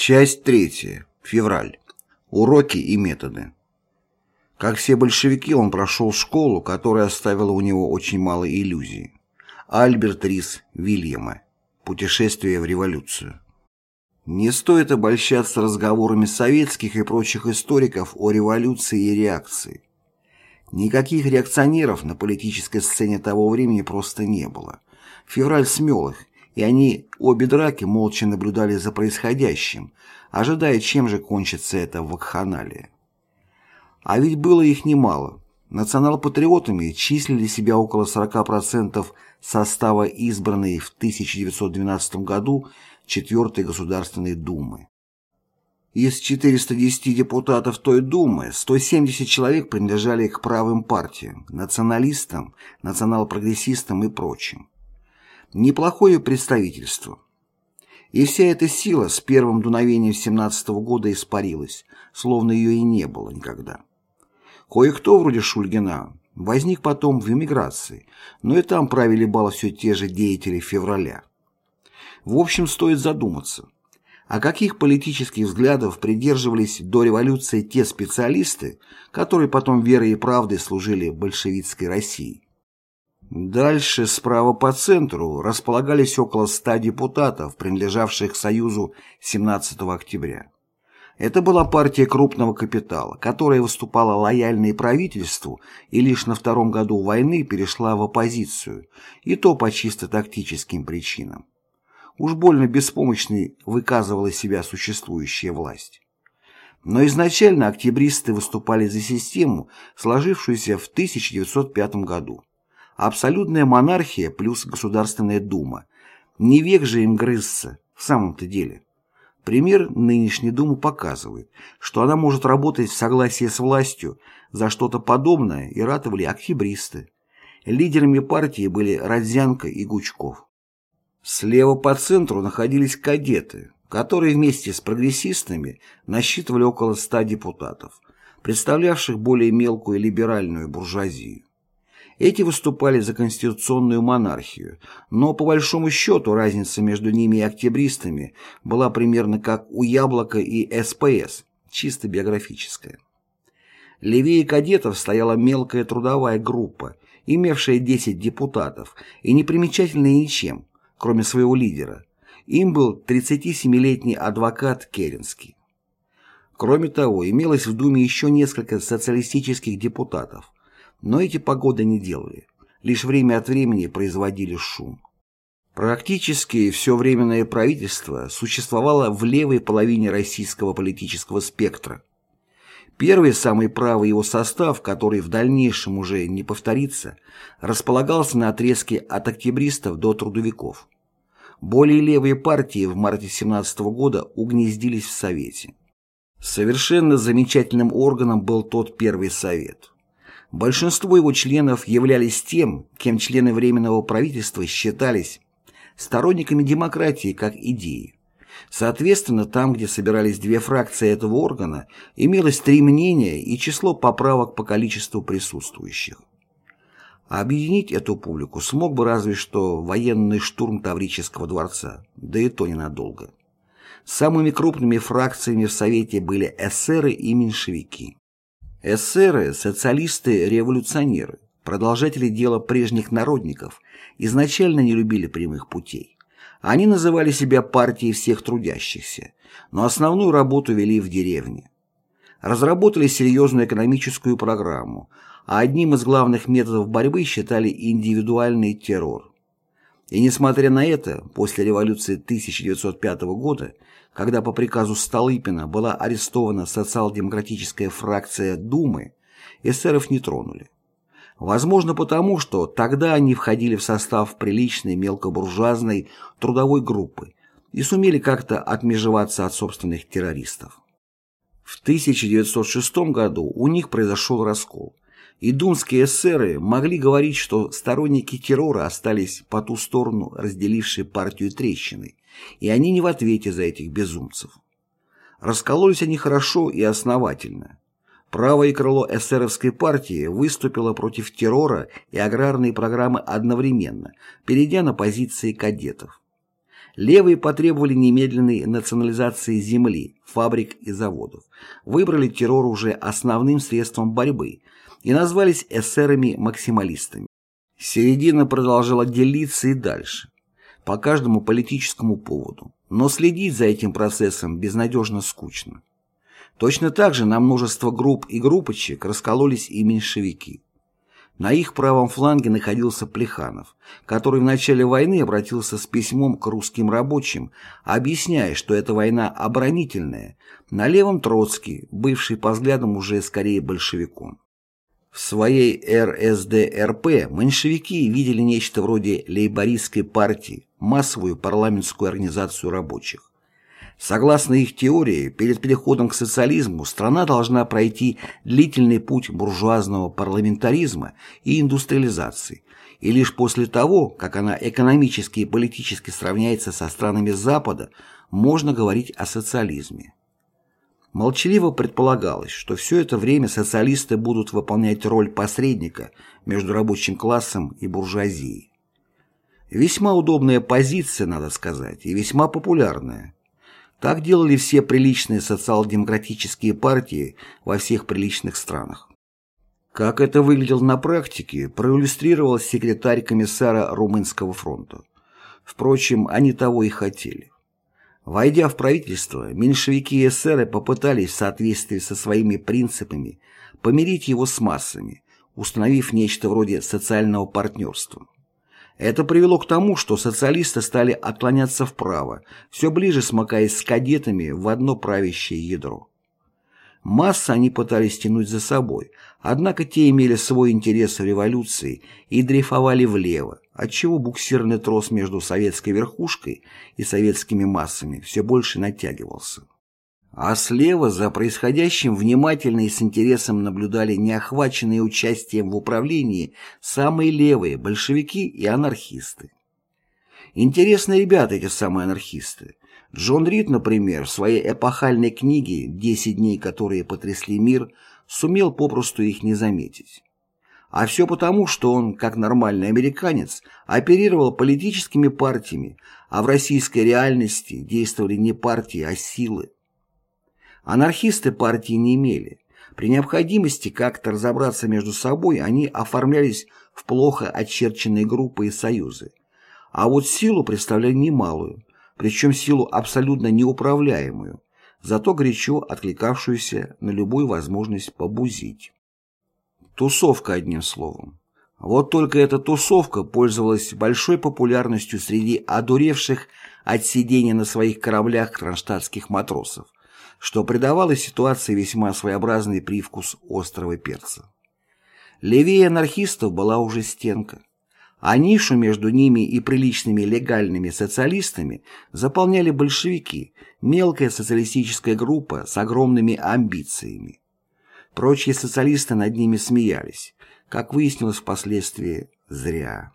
Часть третья. Февраль. Уроки и методы. Как все большевики, он прошел школу, которая оставила у него очень мало иллюзий. Альберт Рис Вильяма. Путешествие в революцию. Не стоит обольщаться разговорами советских и прочих историков о революции и реакции. Никаких реакционеров на политической сцене того времени просто не было. Февраль смел их, и они обе драки молча наблюдали за происходящим, ожидая, чем же кончится это вакханалия. А ведь было их немало. Национал-патриотами числили себя около 40% состава избранной в 1912 году 4 Государственной Думы. Из 410 депутатов той Думы 170 человек принадлежали к правым партиям, националистам, национал-прогрессистам и прочим. Неплохое представительство. И вся эта сила с первым дуновением 17 -го года испарилась, словно ее и не было никогда. Кое-кто, вроде Шульгина, возник потом в эмиграции, но и там правили бал все те же деятели февраля. В общем, стоит задуматься, а каких политических взглядов придерживались до революции те специалисты, которые потом верой и правдой служили большевистской России. Дальше, справа по центру, располагались около ста депутатов, принадлежавших Союзу 17 октября. Это была партия крупного капитала, которая выступала лояльной правительству и лишь на втором году войны перешла в оппозицию, и то по чисто тактическим причинам. Уж больно беспомощной выказывала себя существующая власть. Но изначально октябристы выступали за систему, сложившуюся в 1905 году. Абсолютная монархия плюс Государственная Дума. Не век же им грызться, в самом-то деле. Пример нынешней Думы показывает, что она может работать в согласии с властью, за что-то подобное и ратовали октябристы. Лидерами партии были Родзянко и Гучков. Слева по центру находились кадеты, которые вместе с прогрессистами насчитывали около ста депутатов, представлявших более мелкую либеральную буржуазию. Эти выступали за конституционную монархию, но по большому счету разница между ними и октябристами была примерно как у Яблока и СПС, чисто биографическая. Левее кадетов стояла мелкая трудовая группа, имевшая 10 депутатов и не примечательная ничем, кроме своего лидера. Им был 37-летний адвокат Керенский. Кроме того, имелось в Думе еще несколько социалистических депутатов, но эти погоды не делали, лишь время от времени производили шум. Практически все временное правительство существовало в левой половине российского политического спектра. Первый, самый правый его состав, который в дальнейшем уже не повторится, располагался на отрезке от октябристов до трудовиков. Более левые партии в марте 17 года угнездились в Совете. Совершенно замечательным органом был тот Первый Совет. Большинство его членов являлись тем, кем члены Временного правительства считались сторонниками демократии как идеи. Соответственно, там, где собирались две фракции этого органа, имелось три мнения и число поправок по количеству присутствующих. Объединить эту публику смог бы разве что военный штурм Таврического дворца, да и то ненадолго. Самыми крупными фракциями в Совете были эсеры и меньшевики. Эсеры, социалисты-революционеры, продолжатели дела прежних народников, изначально не любили прямых путей. Они называли себя партией всех трудящихся, но основную работу вели в деревне. Разработали серьезную экономическую программу, а одним из главных методов борьбы считали индивидуальный террор. И несмотря на это, после революции 1905 года когда по приказу Столыпина была арестована социал-демократическая фракция Думы, эсеров не тронули. Возможно потому, что тогда они входили в состав приличной мелкобуржуазной трудовой группы и сумели как-то отмежеваться от собственных террористов. В 1906 году у них произошел раскол, и думские эсеры могли говорить, что сторонники террора остались по ту сторону, разделившей партию трещины, и они не в ответе за этих безумцев. Раскололись они хорошо и основательно. Правое крыло эсеровской партии выступило против террора и аграрной программы одновременно, перейдя на позиции кадетов. Левые потребовали немедленной национализации земли, фабрик и заводов, выбрали террор уже основным средством борьбы и назвались эсерами-максималистами. Середина продолжала делиться и дальше, по каждому политическому поводу, но следить за этим процессом безнадежно скучно. Точно так же на множество групп и группочек раскололись и меньшевики. На их правом фланге находился Плеханов, который в начале войны обратился с письмом к русским рабочим, объясняя, что эта война оборонительная, на левом Троцкий, бывший по взглядам уже скорее большевиком. В своей РСДРП меньшевики видели нечто вроде лейбористской партии, массовую парламентскую организацию рабочих. Согласно их теории, перед переходом к социализму страна должна пройти длительный путь буржуазного парламентаризма и индустриализации, и лишь после того, как она экономически и политически сравняется со странами Запада, можно говорить о социализме. Молчаливо предполагалось, что все это время социалисты будут выполнять роль посредника между рабочим классом и буржуазией. Весьма удобная позиция, надо сказать, и весьма популярная. Так делали все приличные социал-демократические партии во всех приличных странах. Как это выглядело на практике, проиллюстрировал секретарь комиссара Румынского фронта. Впрочем, они того и хотели. Войдя в правительство, меньшевики и эсеры попытались в соответствии со своими принципами помирить его с массами, установив нечто вроде социального партнерства. Это привело к тому, что социалисты стали отклоняться вправо, все ближе смыкаясь с кадетами в одно правящее ядро. Массы они пытались тянуть за собой, однако те имели свой интерес в революции и дрейфовали влево, отчего буксирный трос между советской верхушкой и советскими массами все больше натягивался. А слева за происходящим внимательно и с интересом наблюдали неохваченные участием в управлении самые левые большевики и анархисты. Интересные ребята эти самые анархисты. Джон Рид, например, в своей эпохальной книге «Десять дней, которые потрясли мир» сумел попросту их не заметить. А все потому, что он, как нормальный американец, оперировал политическими партиями, а в российской реальности действовали не партии, а силы. Анархисты партии не имели. При необходимости как-то разобраться между собой они оформлялись в плохо очерченные группы и союзы. А вот силу представляли немалую, причем силу абсолютно неуправляемую, зато горячо откликавшуюся на любую возможность побузить. Тусовка, одним словом. Вот только эта тусовка пользовалась большой популярностью среди одуревших от сидения на своих кораблях кронштадтских матросов, что придавало ситуации весьма своеобразный привкус острого перца. Левее анархистов была уже стенка, а нишу между ними и приличными легальными социалистами заполняли большевики, мелкая социалистическая группа с огромными амбициями. Прочие социалисты над ними смеялись, как выяснилось впоследствии, зря.